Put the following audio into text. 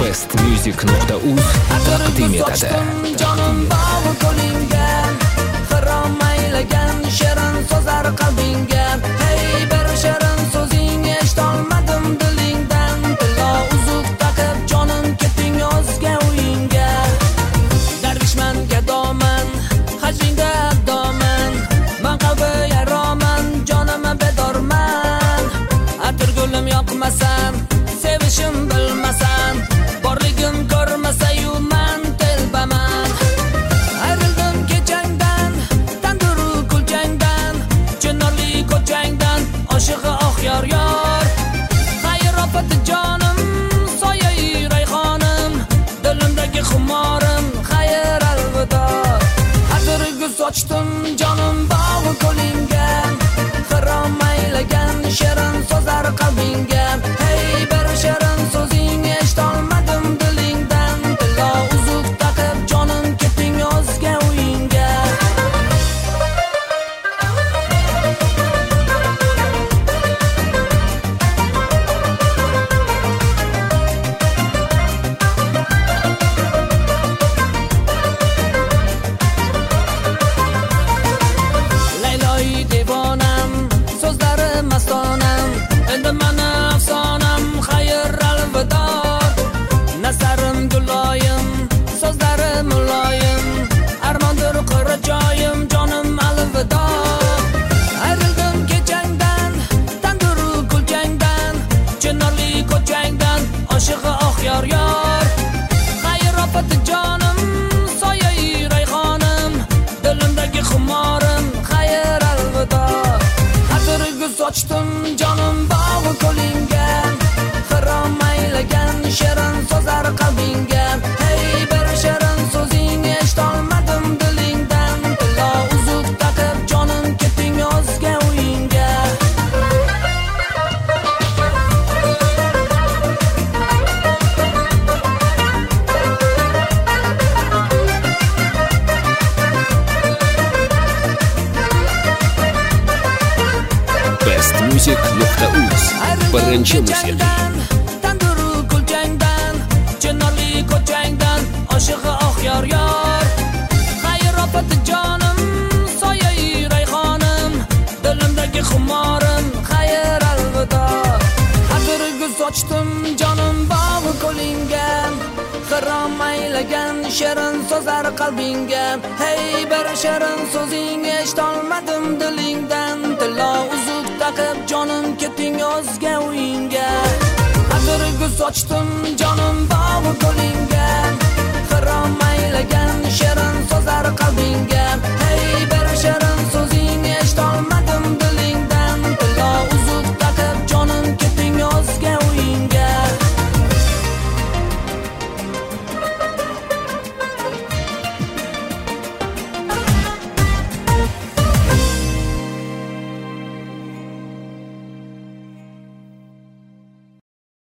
bestmusic.uz taqdim etadi jonim bog'i qo'lingga xirom aylagan shirin so'zlar qalbingga hey bir shirin so'zing eshitolmadim dilingdan tilo uzuq taqib jonim ketding o'zga uyingga darvishman gadoman hajringda doman man qalbi yaroman jonim bedorman atirgulim yoqmasan sevishim bilmasan borligim ko'rmasayu man telbaman ayrildim kechangdan tanduru kulchangdan chinorli ko'changdan oshig'i oh yor yor xayr opati jonim soyai rayhonim dilimdagi xumorim xayr alvido atirgu sochdim jonim bog'i qo'lingga xirom aylagan shirin atirgu sochdim jonim bog'i bestmusic.uz birinchi musiqiy kechangdan tanduru kulchangdan chinorli ko'changdan oshig'i oh yor yor xayr opati jonim soyai rayhonim dilimdagi xumorim xayr alvido atirgu sochdim jonim bog'i qo'lingga xirom aylagan shirin so'zlar qalbinga hey bir shirin so'zing eshitolmadim dilingdan tilo ketding yozga uyingga atirgu sochdim jonim bog'i qo'lingga